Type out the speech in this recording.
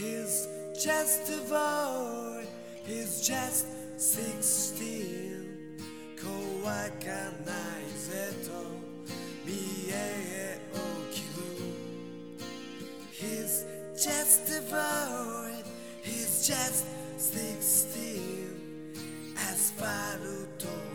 He's just a boy, he's just sixteen. 怖かないぜと見えを切る He's just a boy, he's just sixteen. アスファルトの街を駆け